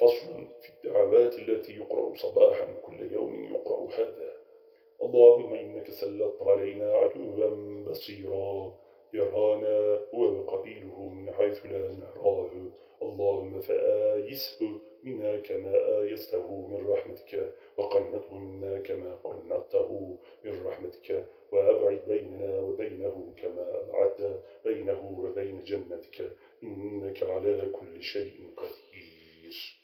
فصل في الدعوات التي يقرأ صباحا كل يوم يقرأ هذا. اللهم إنك سلطت علينا عدوا بصيرا يرانا وقبيله من حيث لا نراه اللهم فآيسه منا كما آيسته من رحمتك وقنته منا كما قنته من رحمتك. وأبعد بيننا وبينه كما أبعدت بينه وبين جنتك. إنك على كل شيء قدير.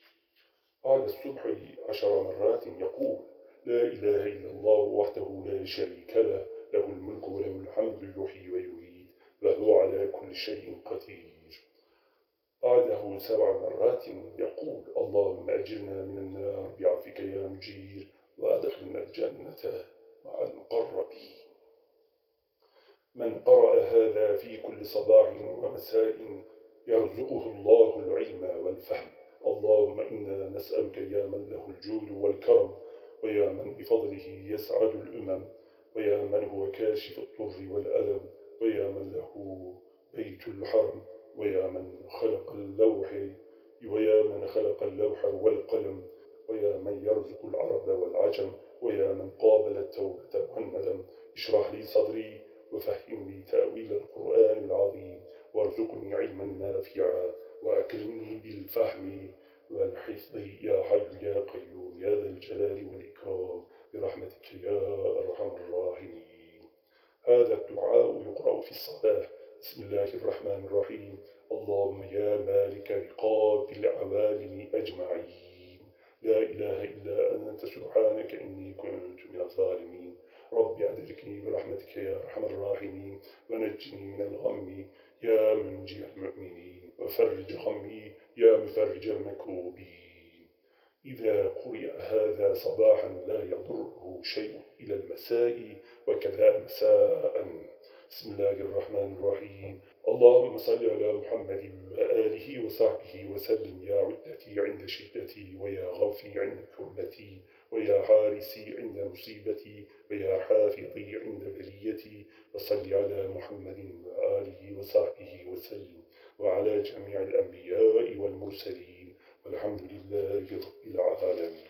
بعد الصبح عشر مرات يقول لا إله إلا الله وحده لا شريك له له الملك وله الحمد يحيي ويميت وهو على كل شيء قدير. بعده سبع مرات يقول اللهم أجرنا من النار بعفك يا مجير وأدخلنا الجنة مع المقربين. من قرأ هذا في كل صباح ومساء يرزقه الله العلم والفهم. اللهم إنا نسألك يا من له الجود والكرم ويا من بفضله يسعد الأمم ويا من هو كاشف الضر والألم ويا من له بيت الحرم ويا من خلق اللوح ويا من خلق اللوح والقلم ويا من يرزق العرب والعجم ويا من قابل التوبة والندم. اشرح لي صدري وفهمني تأويل القرآن العظيم وارزقني علما نافعا. وأكرمني بالفهم والحفظ يا حي يا قيوم يا ذا الجلال والإكرام برحمتك يا أرحم الراحمين. هذا الدعاء يقرأ في الصباح بسم الله الرحمن الرحيم. اللهم يا مالك رقاب العوالم أجمعين. لا إله إلا أنت سبحانك إني كنت من الظالمين. رب أدركني برحمتك يا أرحم الراحمين. ونجني من الغم يا منجي المؤمنين وفرج غمي يا مفرج المكروبين. إذا قرئ هذا صباحا لا يضره شيء إلى المساء وكذا مساء. بسم الله الرحمن الرحيم. اللهم صل على محمد وآله وصحبه وسلم يا عدتي عند شدتي ويا غوثي عند كربتي ويا حارسي عند مصيبتي ويا حافظي عند بليتي وصل على محمد وآله وصحبه وسلم وعلى جميع الأنبياء والمرسلين والحمد لله رب العالمين.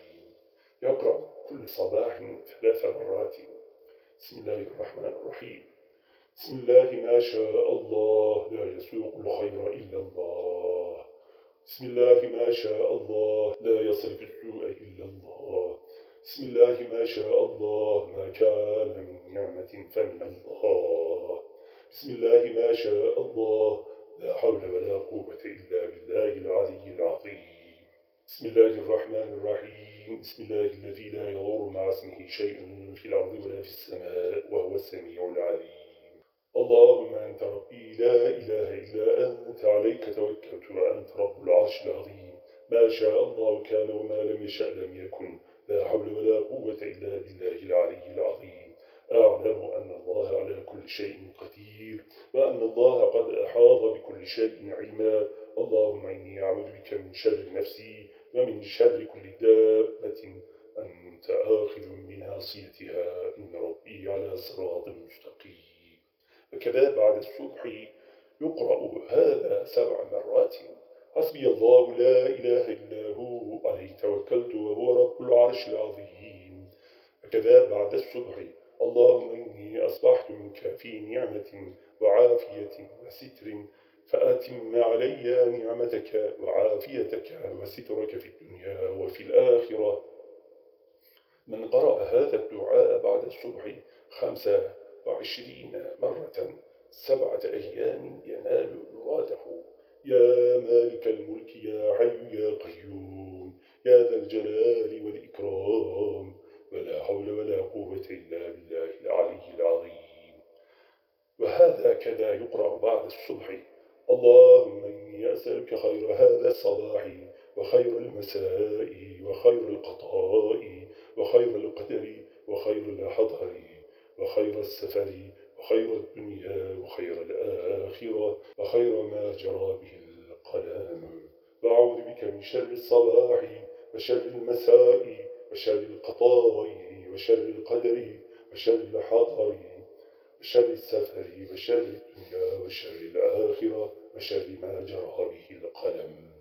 يقرأ كل صباح ثلاث مرات. بسم الله الرحمن الرحيم. بسم الله ما شاء الله لا يسوق الخير إلا الله. بسم الله ما شاء الله لا يصرف السوء إلا الله. بسم الله ما شاء الله ما كان من نعمة فمن الله. بسم الله ما شاء الله. لا حول ولا قوة إلا بالله العلي العظيم. بسم الله الرحمن الرحيم. بسم الله الذي لا يضر مع اسمه شيء في الأرض ولا في السماء وهو السميع العليم. اللهم أنت ربي لا إله إلا أنت. عليك توكلت وأنت رب العرش العظيم. ما شاء الله كان وما لم يشأ لم يكن. لا حول ولا قوة إلا بالله العلي العظيم. أعلم أن الله على كل شيء قدير وأن الله قد أحاط بكل شيء علما اللهم إني أعوذ بك من شر نفسي ومن شر كل دابة. أنت آخذ من إن ربي على صراط مستقيم. وكذا بعد الصبح يقرأ هذا سبع مرات. حسبي الله لا إله إلا هو عليه توكلت وهو رب العرش العظيم. وكذا بعد الصبح اللهم إني أصبحت منك في نعمة وعافية وستر فأتم علي نعمتك وعافيتك وسترك في الدنيا وفي الآخرة. من قرأ هذا الدعاء بعد الصبح خمسة وعشرين مرة سبعة أيام ينال مراده يا مالك الملك يا حي يا قيوم يا ذا الجلال والإكرام ولا حول ولا قوة إلا بالله العلي العظيم وهذا كذا يقرأ بعد الصبح. اللهم إني أسألك خير هذا الصباح وخير المساء وخير القطاء وخير القدر وخير الحضر وخير السفر وخير الدنيا وخير الآخرة وخير ما جرى به القلم. وأعوذ بك من شر الصباح وشر المساء وشر القطاع وشر القدر وشر الحضر. وشر السفر وشر الدنيا وشر الآخرة وشر ما جرى به القلم.